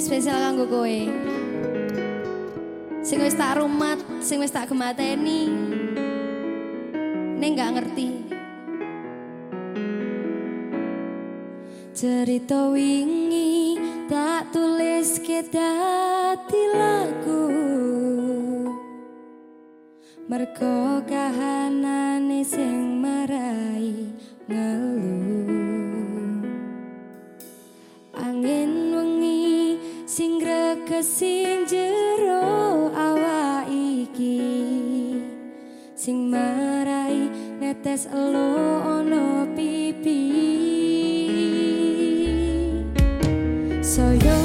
spesial kanggo kowe. Sing wis tak rumat, sing wis tak gemateni. Ning gak ngerti. Cerita wingi tak tulis ke dadi lagu. Merko kahanane sing marai ngeluh. Angin gregesin jero awak iki. Sing marai netes elo ono pipi. Soyo